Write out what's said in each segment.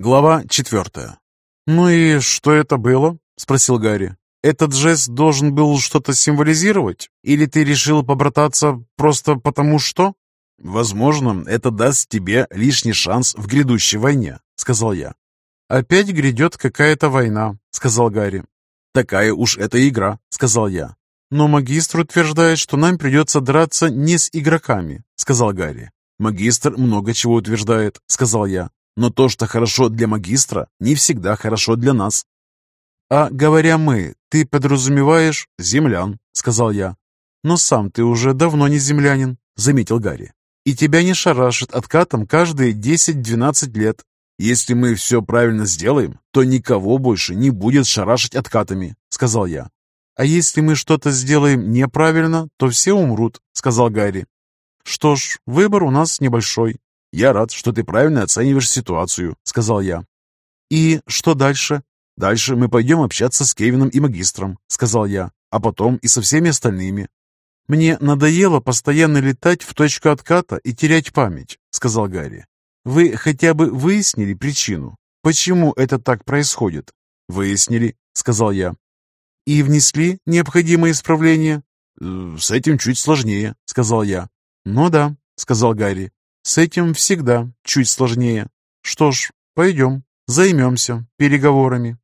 Глава четвертая. «Ну и что это было?» — спросил Гарри. «Этот жест должен был что-то символизировать? Или ты решил побрататься просто потому что?» «Возможно, это даст тебе лишний шанс в грядущей войне», — сказал я. «Опять грядет какая-то война», — сказал Гарри. «Такая уж эта игра», — сказал я. «Но магистр утверждает, что нам придется драться не с игроками», — сказал Гарри. «Магистр много чего утверждает», — сказал я. Но то, что хорошо для магистра, не всегда хорошо для нас. «А говоря «мы», ты подразумеваешь землян», — сказал я. «Но сам ты уже давно не землянин», — заметил Гарри. «И тебя не шарашит откатом каждые 10-12 лет. Если мы все правильно сделаем, то никого больше не будет шарашить откатами», — сказал я. «А если мы что-то сделаем неправильно, то все умрут», — сказал Гарри. «Что ж, выбор у нас небольшой. «Я рад, что ты правильно оцениваешь ситуацию», — сказал я. «И что дальше?» «Дальше мы пойдем общаться с Кевином и магистром», — сказал я, «а потом и со всеми остальными». «Мне надоело постоянно летать в точку отката и терять память», — сказал Гарри. «Вы хотя бы выяснили причину? Почему это так происходит?» «Выяснили», — сказал я. «И внесли необходимые исправления?» «Э, «С этим чуть сложнее», — сказал я. «Ну да», — сказал Гарри. С этим всегда чуть сложнее. Что ж, пойдем, займемся переговорами.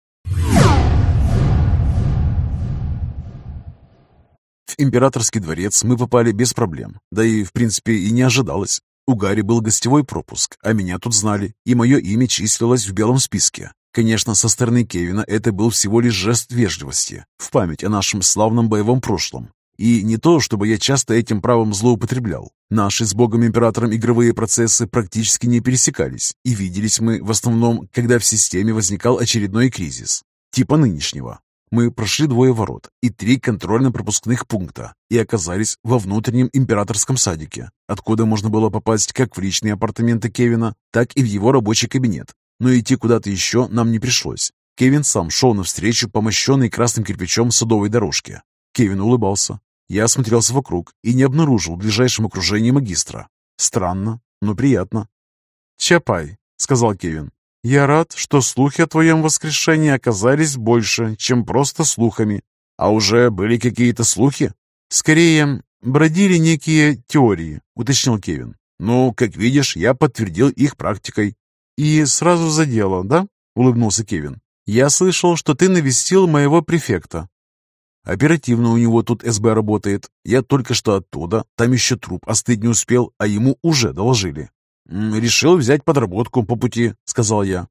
В императорский дворец мы попали без проблем, да и, в принципе, и не ожидалось. У Гарри был гостевой пропуск, а меня тут знали, и мое имя числилось в белом списке. Конечно, со стороны Кевина это был всего лишь жест вежливости, в память о нашем славном боевом прошлом. И не то, чтобы я часто этим правом злоупотреблял. Наши с Богом-императором игровые процессы практически не пересекались, и виделись мы в основном, когда в системе возникал очередной кризис, типа нынешнего. Мы прошли двое ворот и три контрольно-пропускных пункта и оказались во внутреннем императорском садике, откуда можно было попасть как в личные апартаменты Кевина, так и в его рабочий кабинет. Но идти куда-то еще нам не пришлось. Кевин сам шел навстречу по мощенной красным кирпичом садовой дорожке. Кевин улыбался, я осмотрелся вокруг и не обнаружил в ближайшем окружении магистра. Странно, но приятно. «Чапай», — сказал Кевин, — «я рад, что слухи о твоем воскрешении оказались больше, чем просто слухами. А уже были какие-то слухи?» «Скорее, бродили некие теории», — уточнил Кевин. «Ну, как видишь, я подтвердил их практикой». «И сразу за дело, да?» — улыбнулся Кевин. «Я слышал, что ты навестил моего префекта. Оперативно у него тут СБ работает. Я только что оттуда, там еще труп остыть не успел, а ему уже доложили. «Решил взять подработку по пути», — сказал я.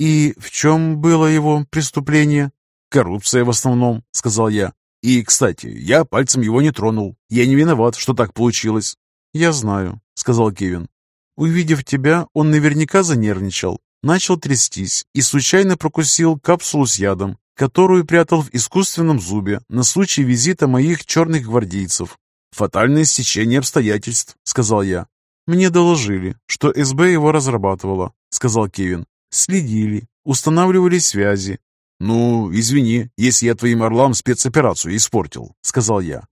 «И в чем было его преступление?» «Коррупция в основном», — сказал я. «И, кстати, я пальцем его не тронул. Я не виноват, что так получилось». «Я знаю», — сказал Кевин. «Увидев тебя, он наверняка занервничал, начал трястись и случайно прокусил капсулу с ядом которую прятал в искусственном зубе на случай визита моих черных гвардейцев. «Фатальное стечение обстоятельств», — сказал я. «Мне доложили, что СБ его разрабатывала», — сказал Кевин. «Следили, устанавливали связи». «Ну, извини, если я твоим орлам спецоперацию испортил», — сказал я.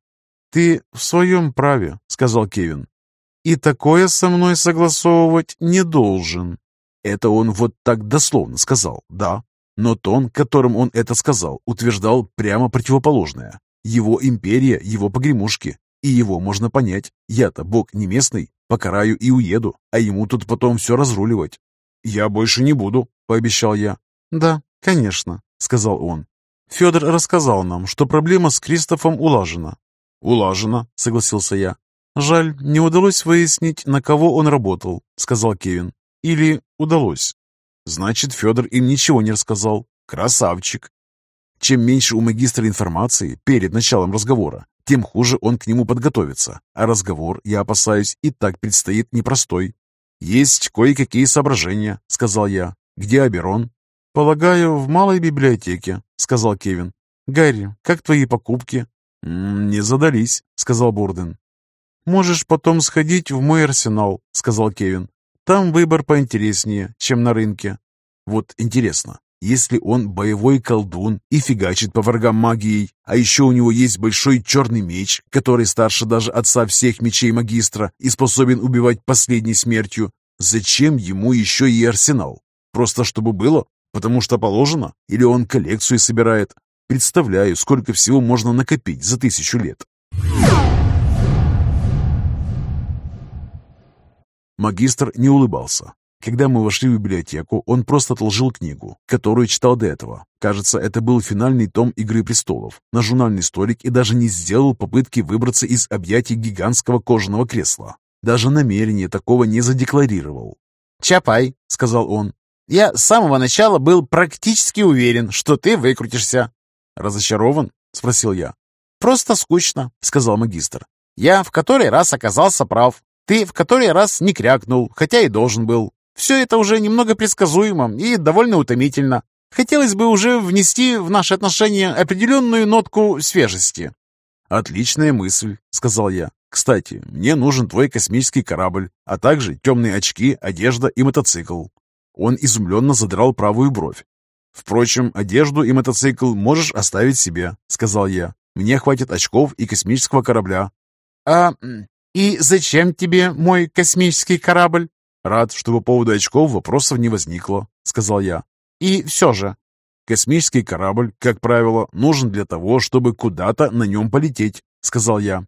«Ты в своем праве», — сказал Кевин. «И такое со мной согласовывать не должен». Это он вот так дословно сказал, да, но тон, которым он это сказал, утверждал прямо противоположное. Его империя, его погремушки. И его можно понять. Я-то бог не местный, покараю и уеду, а ему тут потом все разруливать. «Я больше не буду», — пообещал я. «Да, конечно», — сказал он. «Федор рассказал нам, что проблема с Кристофом улажена». «Улажена», — согласился я. «Жаль, не удалось выяснить, на кого он работал», — сказал Кевин. «Или удалось?» Значит, Федор им ничего не рассказал. Красавчик. Чем меньше у магистра информации перед началом разговора, тем хуже он к нему подготовится. А разговор, я опасаюсь, и так предстоит непростой. «Есть кое-какие соображения», — сказал я. «Где Аберон?» «Полагаю, в малой библиотеке», — сказал Кевин. «Гарри, как твои покупки?» «Не задались», — сказал Бурден. «Можешь потом сходить в мой арсенал», — сказал Кевин. Там выбор поинтереснее, чем на рынке. Вот интересно, если он боевой колдун и фигачит по врагам магией, а еще у него есть большой черный меч, который старше даже отца всех мечей магистра и способен убивать последней смертью, зачем ему еще и арсенал? Просто чтобы было? Потому что положено? Или он коллекцию собирает? Представляю, сколько всего можно накопить за тысячу лет. Магистр не улыбался. Когда мы вошли в библиотеку, он просто отложил книгу, которую читал до этого. Кажется, это был финальный том «Игры престолов» на журнальный столик и даже не сделал попытки выбраться из объятий гигантского кожаного кресла. Даже намерение такого не задекларировал. «Чапай», — сказал он. «Я с самого начала был практически уверен, что ты выкрутишься». «Разочарован?» — спросил я. «Просто скучно», — сказал магистр. «Я в который раз оказался прав. Ты в который раз не крякнул, хотя и должен был. Все это уже немного предсказуемо и довольно утомительно. Хотелось бы уже внести в наши отношения определенную нотку свежести». «Отличная мысль», — сказал я. «Кстати, мне нужен твой космический корабль, а также темные очки, одежда и мотоцикл». Он изумленно задрал правую бровь. «Впрочем, одежду и мотоцикл можешь оставить себе», — сказал я. «Мне хватит очков и космического корабля». «А и зачем тебе мой космический корабль?» «Рад, что по поводу очков вопросов не возникло», — сказал я. «И все же». «Космический корабль, как правило, нужен для того, чтобы куда-то на нем полететь», — сказал я.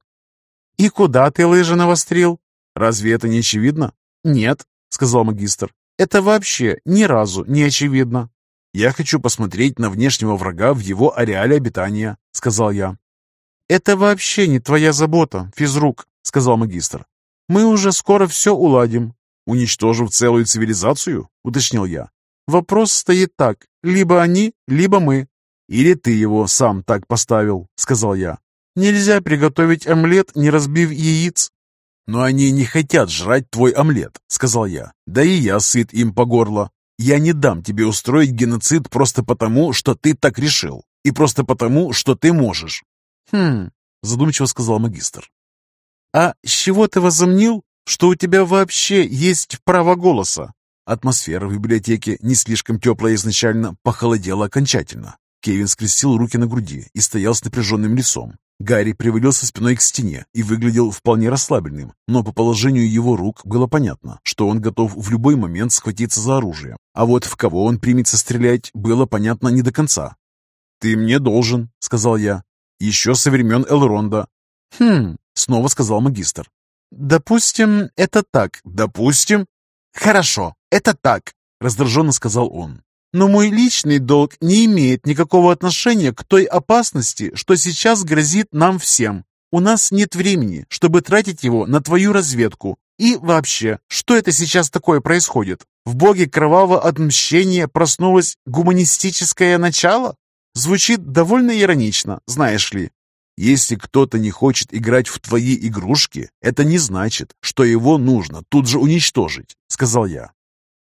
«И куда ты лыжи навострил?» «Разве это не очевидно?» «Нет», — сказал магистр. «Это вообще ни разу не очевидно». «Я хочу посмотреть на внешнего врага в его ареале обитания», — сказал я. «Это вообще не твоя забота, физрук», — сказал магистр. «Мы уже скоро все уладим. «Уничтожив целую цивилизацию?» — уточнил я. «Вопрос стоит так. Либо они, либо мы». «Или ты его сам так поставил», — сказал я. «Нельзя приготовить омлет, не разбив яиц». «Но они не хотят жрать твой омлет», — сказал я. «Да и я сыт им по горло. Я не дам тебе устроить геноцид просто потому, что ты так решил, и просто потому, что ты можешь». «Хм», — задумчиво сказал магистр. «А с чего ты возомнил, что у тебя вообще есть право голоса?» Атмосфера в библиотеке, не слишком теплая изначально, похолодела окончательно. Кевин скрестил руки на груди и стоял с напряженным лицом. Гарри привалился спиной к стене и выглядел вполне расслабленным, но по положению его рук было понятно, что он готов в любой момент схватиться за оружие. А вот в кого он примется стрелять, было понятно не до конца. «Ты мне должен», — сказал я. «Еще со времен Элронда». «Хм», — снова сказал магистр. «Допустим, это так. Допустим?» «Хорошо, это так», — раздраженно сказал он. «Но мой личный долг не имеет никакого отношения к той опасности, что сейчас грозит нам всем. У нас нет времени, чтобы тратить его на твою разведку. И вообще, что это сейчас такое происходит? В боге кровавого отмщения проснулось гуманистическое начало? Звучит довольно иронично, знаешь ли. Если кто-то не хочет играть в твои игрушки, это не значит, что его нужно тут же уничтожить, сказал я.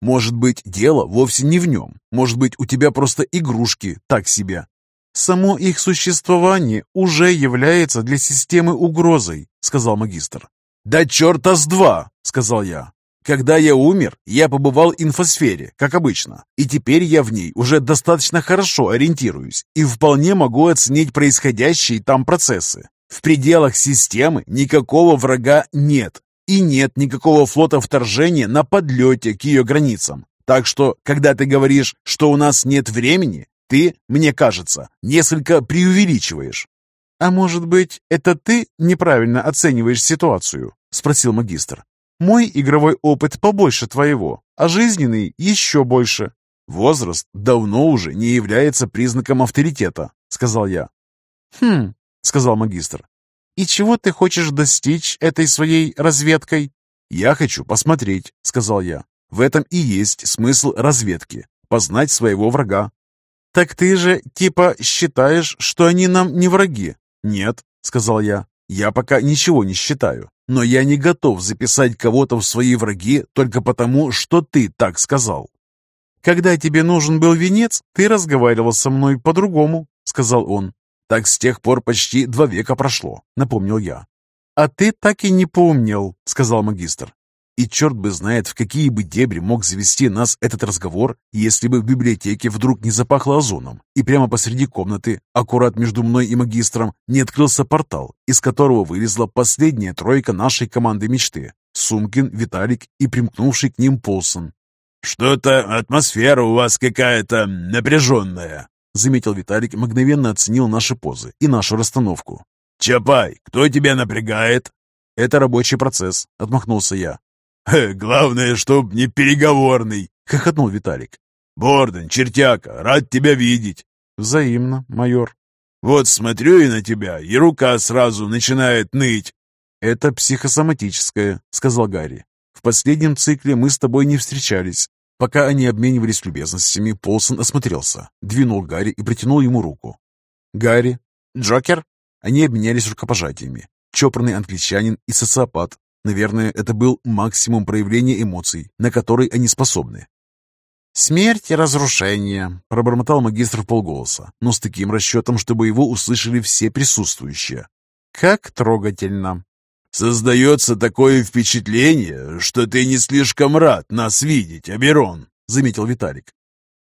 Может быть, дело вовсе не в нем. Может быть, у тебя просто игрушки так себе. Само их существование уже является для системы угрозой, сказал магистр. Да черта с два, сказал я. Когда я умер, я побывал в инфосфере, как обычно, и теперь я в ней уже достаточно хорошо ориентируюсь и вполне могу оценить происходящие там процессы. В пределах системы никакого врага нет, и нет никакого флота вторжения на подлете к ее границам. Так что, когда ты говоришь, что у нас нет времени, ты, мне кажется, несколько преувеличиваешь. «А может быть, это ты неправильно оцениваешь ситуацию?» — спросил магистр. Мой игровой опыт побольше твоего, а жизненный еще больше. Возраст давно уже не является признаком авторитета, сказал я. Хм, сказал магистр. И чего ты хочешь достичь этой своей разведкой? Я хочу посмотреть, сказал я. В этом и есть смысл разведки познать своего врага. Так ты же типа считаешь, что они нам не враги? Нет, сказал я. Я пока ничего не считаю. Но я не готов записать кого-то в свои враги только потому, что ты так сказал. Когда тебе нужен был венец, ты разговаривал со мной по-другому, сказал он. Так с тех пор почти два века прошло, напомнил я. А ты так и не поумнел, сказал магистр. И черт бы знает, в какие бы дебри мог завести нас этот разговор, если бы в библиотеке вдруг не запахло озоном, и прямо посреди комнаты, аккурат между мной и магистром, не открылся портал, из которого вылезла последняя тройка нашей команды мечты. Сумкин, Виталик и примкнувший к ним Полсон. «Что-то атмосфера у вас какая-то напряженная», заметил Виталик, мгновенно оценил наши позы и нашу расстановку. «Чапай, кто тебя напрягает?» «Это рабочий процесс», — отмахнулся я. «Главное, чтоб не переговорный», — хохотнул Виталик. «Борден, чертяка, рад тебя видеть». «Взаимно, майор». «Вот смотрю и на тебя, и рука сразу начинает ныть». «Это психосоматическое», — сказал Гарри. «В последнем цикле мы с тобой не встречались. Пока они обменивались любезностями, Полсон осмотрелся, двинул Гарри и протянул ему руку. «Гарри! Джокер!» Они обменялись рукопожатиями. Чопорный англичанин и социопат. Наверное, это был максимум проявления эмоций, на который они способны. «Смерть и разрушение», — пробормотал магистр в полголоса, но с таким расчетом, чтобы его услышали все присутствующие. «Как трогательно!» «Создается такое впечатление, что ты не слишком рад нас видеть, Аберон», — заметил Виталик.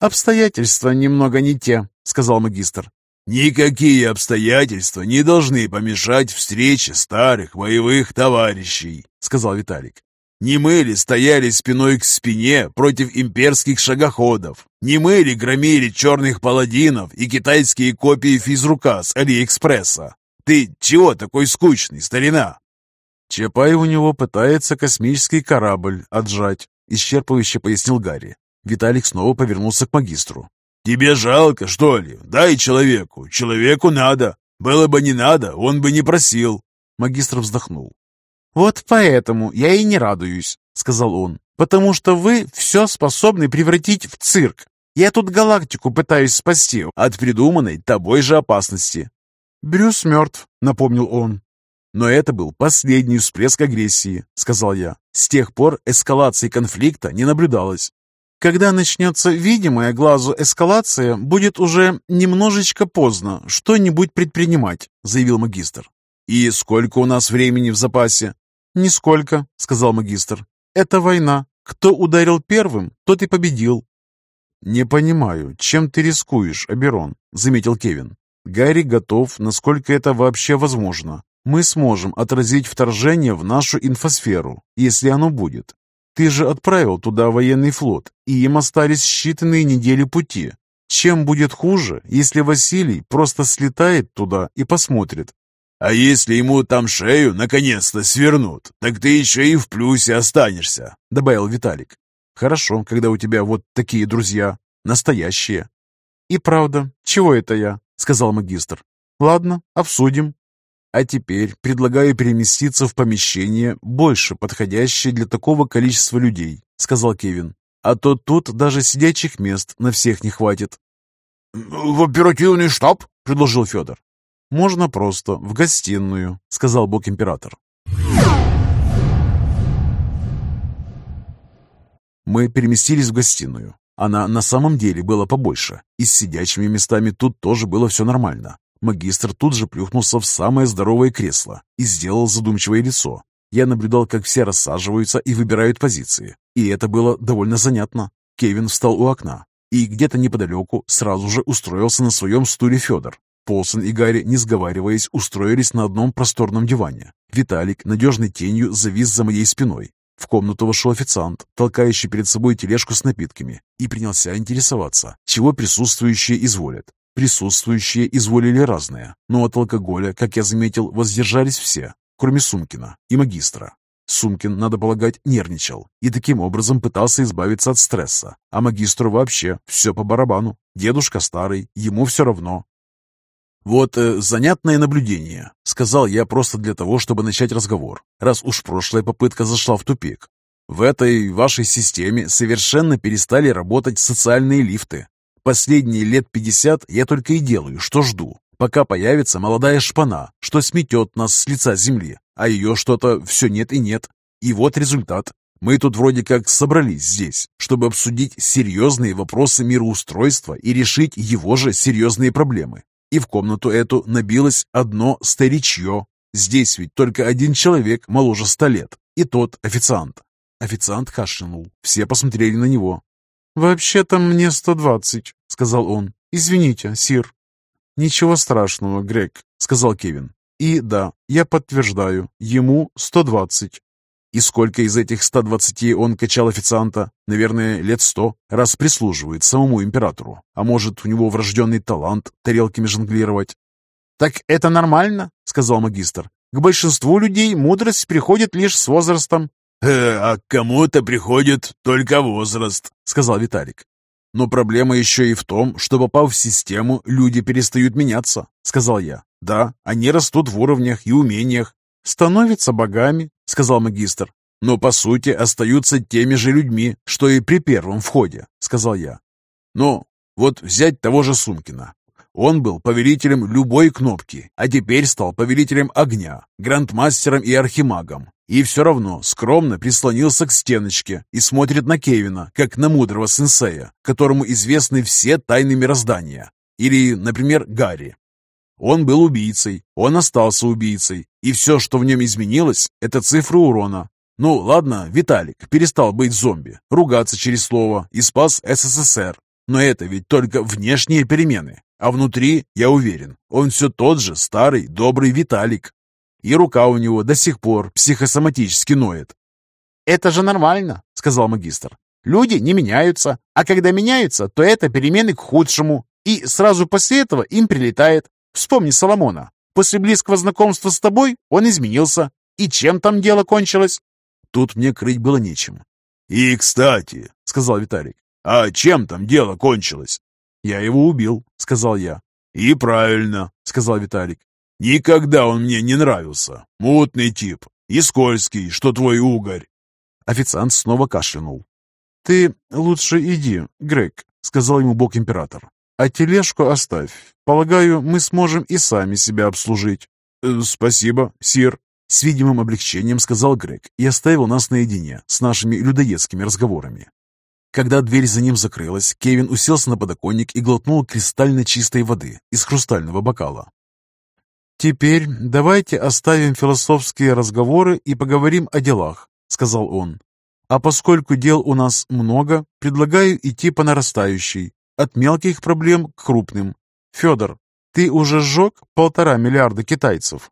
«Обстоятельства немного не те», — сказал магистр. «Никакие обстоятельства не должны помешать встрече старых боевых товарищей», — сказал Виталик. «Не мы ли стояли спиной к спине против имперских шагоходов? Не мы ли громили черных паладинов и китайские копии физрука с Алиэкспресса? Ты чего такой скучный, старина?» «Чапай у него пытается космический корабль отжать», — исчерпывающе пояснил Гарри. Виталик снова повернулся к магистру. «Тебе жалко, что ли? Дай человеку. Человеку надо. Было бы не надо, он бы не просил». Магистр вздохнул. «Вот поэтому я и не радуюсь», — сказал он. «Потому что вы все способны превратить в цирк. Я тут галактику пытаюсь спасти от придуманной тобой же опасности». «Брюс мертв», — напомнил он. «Но это был последний всплеск агрессии», — сказал я. «С тех пор эскалации конфликта не наблюдалось». «Когда начнется видимая глазу эскалация, будет уже немножечко поздно что-нибудь предпринимать», — заявил магистр. «И сколько у нас времени в запасе?» «Нисколько», — сказал магистр. «Это война. Кто ударил первым, тот и победил». «Не понимаю, чем ты рискуешь, Аберон?» — заметил Кевин. «Гарри готов, насколько это вообще возможно мы сможем отразить вторжение в нашу инфосферу, если оно будет. Ты же отправил туда военный флот, и им остались считанные недели пути. Чем будет хуже, если Василий просто слетает туда и посмотрит? А если ему там шею наконец-то свернут, так ты еще и в плюсе останешься, добавил Виталик. Хорошо, когда у тебя вот такие друзья, настоящие. И правда, чего это я? сказал магистр. Ладно, обсудим. А теперь предлагаю переместиться в помещение, больше подходящее для такого количества людей», — сказал Кевин. «А то тут даже сидячих мест на всех не хватит». «В оперативный штаб?» — предложил Федор. «Можно просто, в гостиную», — сказал бог-император. Мы переместились в гостиную. Она на самом деле была побольше, и с сидячими местами тут тоже было все нормально. Магистр тут же плюхнулся в самое здоровое кресло и сделал задумчивое лицо. Я наблюдал, как все рассаживаются и выбирают позиции. И это было довольно занятно. Кевин встал у окна. И где-то неподалеку сразу же устроился на своем стуле Федор. Полсон и Гарри, не сговариваясь, устроились на одном просторном диване. Виталик надежной тенью завис за моей спиной. В комнату вошел официант, толкающий перед собой тележку с напитками, и принялся интересоваться, чего присутствующие изволят. Присутствующие изволили разное, но от алкоголя, как я заметил, воздержались все, кроме Сумкина и магистра. Сумкин, надо полагать, нервничал и таким образом пытался избавиться от стресса, а магистру вообще все по барабану. Дедушка старый, ему все равно. «Вот э, занятное наблюдение», — сказал я просто для того, чтобы начать разговор, раз уж прошлая попытка зашла в тупик. В этой вашей системе совершенно перестали работать социальные лифты. Последние лет пятьдесят я только и делаю, что жду, пока появится молодая шпана, что сметет нас с лица земли, а ее что-то все нет и нет. И вот результат. Мы тут вроде как собрались здесь, чтобы обсудить серьезные вопросы мироустройства и решить его же серьезные проблемы. И в комнату эту набилось одно старичье. Здесь ведь только один человек моложе ста лет, и тот официант. Официант кашлянул. Все посмотрели на него. «Вообще-то мне сто двадцать», — сказал он. «Извините, сир». «Ничего страшного, Грег», — сказал Кевин. «И да, я подтверждаю, ему сто двадцать». И сколько из этих 120 он качал официанта? Наверное, лет сто, раз прислуживает самому императору. А может, у него врожденный талант тарелками жонглировать? «Так это нормально», — сказал магистр. «К большинству людей мудрость приходит лишь с возрастом». «Э, «А кому-то приходит только возраст», — сказал Виталик. «Но проблема еще и в том, что, попав в систему, люди перестают меняться», — сказал я. «Да, они растут в уровнях и умениях, становятся богами», — сказал магистр. «Но, по сути, остаются теми же людьми, что и при первом входе», — сказал я. «Ну, вот взять того же Сумкина. Он был повелителем любой кнопки, а теперь стал повелителем огня, грандмастером и архимагом. И все равно скромно прислонился к стеночке и смотрит на Кевина, как на мудрого сенсея, которому известны все тайны мироздания. Или, например, Гарри. Он был убийцей, он остался убийцей, и все, что в нем изменилось, это цифры урона. Ну, ладно, Виталик перестал быть зомби, ругаться через слово и спас СССР. Но это ведь только внешние перемены. А внутри, я уверен, он все тот же старый добрый Виталик. И рука у него до сих пор психосоматически ноет. «Это же нормально», — сказал магистр. «Люди не меняются, а когда меняются, то это перемены к худшему, и сразу после этого им прилетает. Вспомни Соломона. После близкого знакомства с тобой он изменился. И чем там дело кончилось?» Тут мне крыть было нечем. «И, кстати», — сказал Виталик, — «а чем там дело кончилось?» «Я его убил», — сказал я. «И правильно», — сказал Виталик. «Никогда он мне не нравился. Мутный тип. И скользкий, что твой угорь». Официант снова кашлянул. «Ты лучше иди, Грег», — сказал ему бог-император. «А тележку оставь. Полагаю, мы сможем и сами себя обслужить». «Э, «Спасибо, сир», — с видимым облегчением сказал Грег и оставил нас наедине с нашими людоедскими разговорами. Когда дверь за ним закрылась, Кевин уселся на подоконник и глотнул кристально чистой воды из хрустального бокала. «Теперь давайте оставим философские разговоры и поговорим о делах», — сказал он. «А поскольку дел у нас много, предлагаю идти по нарастающей, от мелких проблем к крупным. Федор, ты уже сжег полтора миллиарда китайцев?»